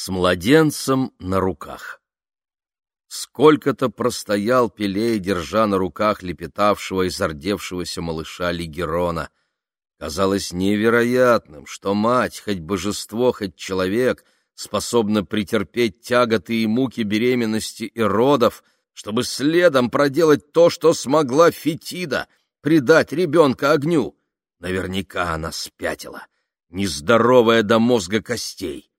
с младенцем на руках. Сколько-то простоял Пелей, держа на руках лепетавшего и зардевшегося малыша Лигерона. Казалось невероятным, что мать, хоть божество, хоть человек, способна претерпеть тяготы и муки беременности и родов, чтобы следом проделать то, что смогла Фетида, предать ребенка огню. Наверняка она спятила, нездоровая до мозга костей.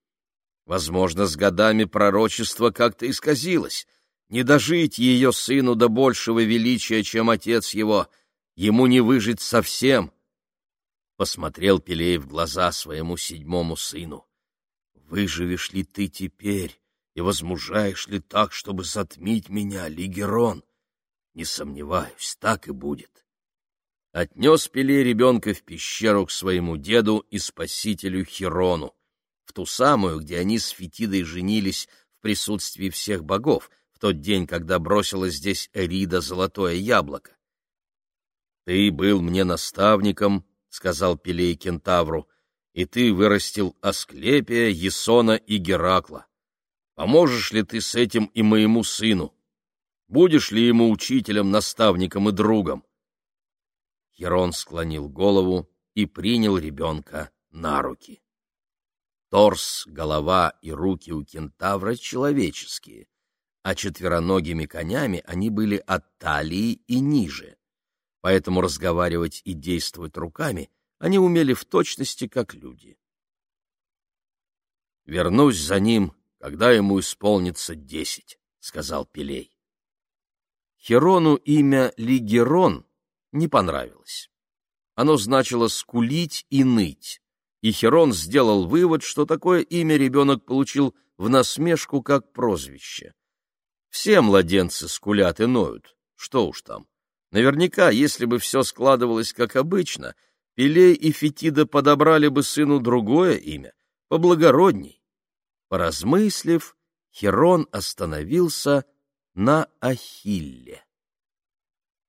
Возможно, с годами пророчество как-то исказилось. Не дожить ее сыну до большего величия, чем отец его, ему не выжить совсем. Посмотрел Пелей в глаза своему седьмому сыну. «Выживешь ли ты теперь и возмужаешь ли так, чтобы затмить меня, Лигерон? Не сомневаюсь, так и будет». Отнес Пелей ребенка в пещеру к своему деду и спасителю Хирону в ту самую, где они с Фетидой женились в присутствии всех богов, в тот день, когда бросилось здесь Эрида золотое яблоко. «Ты был мне наставником», — сказал Пелей кентавру, — «и ты вырастил Асклепия, Есона и Геракла. Поможешь ли ты с этим и моему сыну? Будешь ли ему учителем, наставником и другом?» Херон склонил голову и принял ребенка на руки. Торс, голова и руки у кентавра человеческие, а четвероногими конями они были от талии и ниже. Поэтому разговаривать и действовать руками они умели в точности, как люди. «Вернусь за ним, когда ему исполнится десять», — сказал Пелей. Херону имя Лигерон не понравилось. Оно значило «скулить» и «ныть», и Херон сделал вывод, что такое имя ребенок получил в насмешку как прозвище. Все младенцы скулят и ноют, что уж там. Наверняка, если бы все складывалось как обычно, Пелей и Фетида подобрали бы сыну другое имя, поблагородней. Поразмыслив, Херон остановился на Ахилле.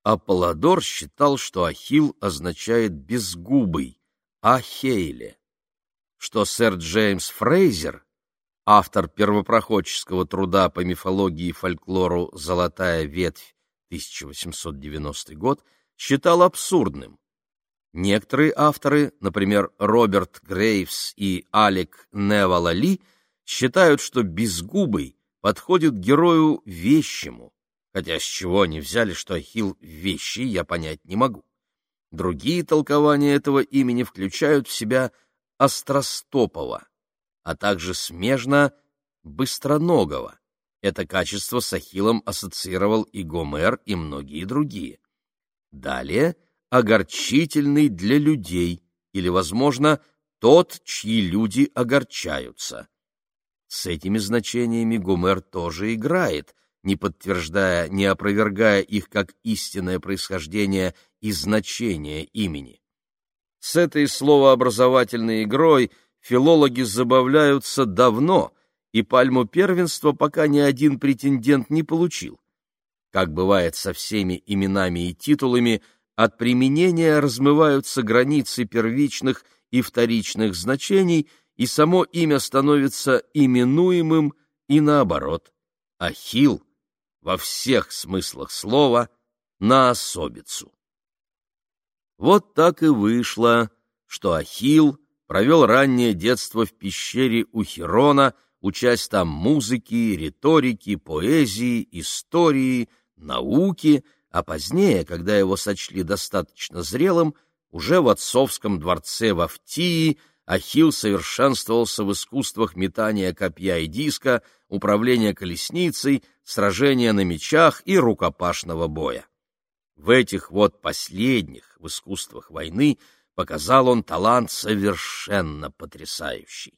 Аполлодор считал, что Ахилл означает «безгубый», Ахейле что сэр Джеймс Фрейзер, автор первопроходческого труда по мифологии и фольклору «Золотая ветвь» 1890 год, считал абсурдным. Некоторые авторы, например, Роберт Грейвс и Алек Невалали, считают, что безгубый подходит герою вещему, хотя с чего они взяли, что Ахилл вещи, я понять не могу. Другие толкования этого имени включают в себя – Остростопова, а также смежно Быстроногого. Это качество с Ахиллом ассоциировал и Гомер, и многие другие. Далее огорчительный для людей, или, возможно, тот, чьи люди огорчаются. С этими значениями Гомер тоже играет, не подтверждая, не опровергая их как истинное происхождение и значение имени. С этой словообразовательной игрой филологи забавляются давно, и пальму первенства пока ни один претендент не получил. Как бывает со всеми именами и титулами, от применения размываются границы первичных и вторичных значений, и само имя становится именуемым и наоборот. Ахилл во всех смыслах слова на особицу. Вот так и вышло, что Ахилл провел раннее детство в пещере у Хирона, учась там музыки, риторики, поэзии, истории, науки, а позднее, когда его сочли достаточно зрелым, уже в отцовском дворце в Автии Ахилл совершенствовался в искусствах метания копья и диска, управления колесницей, сражения на мечах и рукопашного боя. В этих вот последних, в искусствах войны, показал он талант совершенно потрясающий.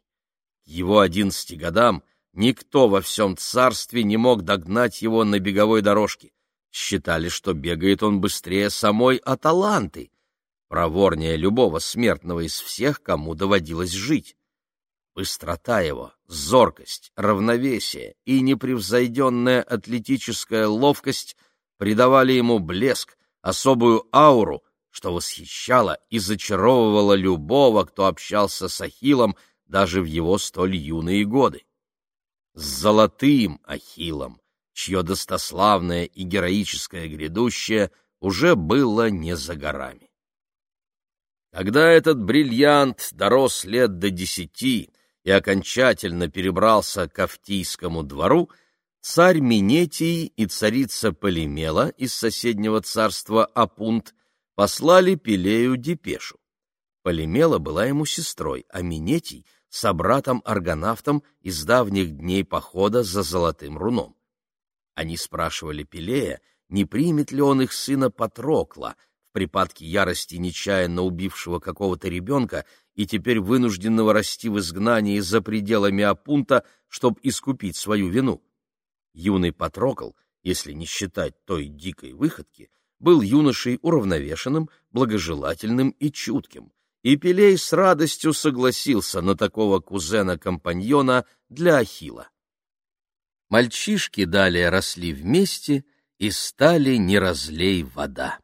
Его одиннадцати годам никто во всем царстве не мог догнать его на беговой дорожке. Считали, что бегает он быстрее самой Аталанты, проворнее любого смертного из всех, кому доводилось жить. Быстрота его, зоркость, равновесие и непревзойденная атлетическая ловкость придавали ему блеск, особую ауру, что восхищало и зачаровывало любого, кто общался с Ахиллом даже в его столь юные годы. с золотым Ахиллом, чье достославное и героическое грядущее уже было не за горами. Когда этот бриллиант дорос лет до десяти и окончательно перебрался к Автийскому двору, царь Минетий и царица Полимела из соседнего царства Апунт послали Пелею депешу. Полимела была ему сестрой, а Минетий — собратом-аргонавтом из давних дней похода за золотым руном. Они спрашивали Пелея, не примет ли он их сына Патрокла, в припадке ярости нечаянно убившего какого-то ребенка и теперь вынужденного расти в изгнании за пределами Апунта, чтобы искупить свою вину. Юный Патрокл, если не считать той дикой выходки, был юношей уравновешенным, благожелательным и чутким, и Пелей с радостью согласился на такого кузена-компаньона для Ахила. Мальчишки далее росли вместе и стали не разлей вода.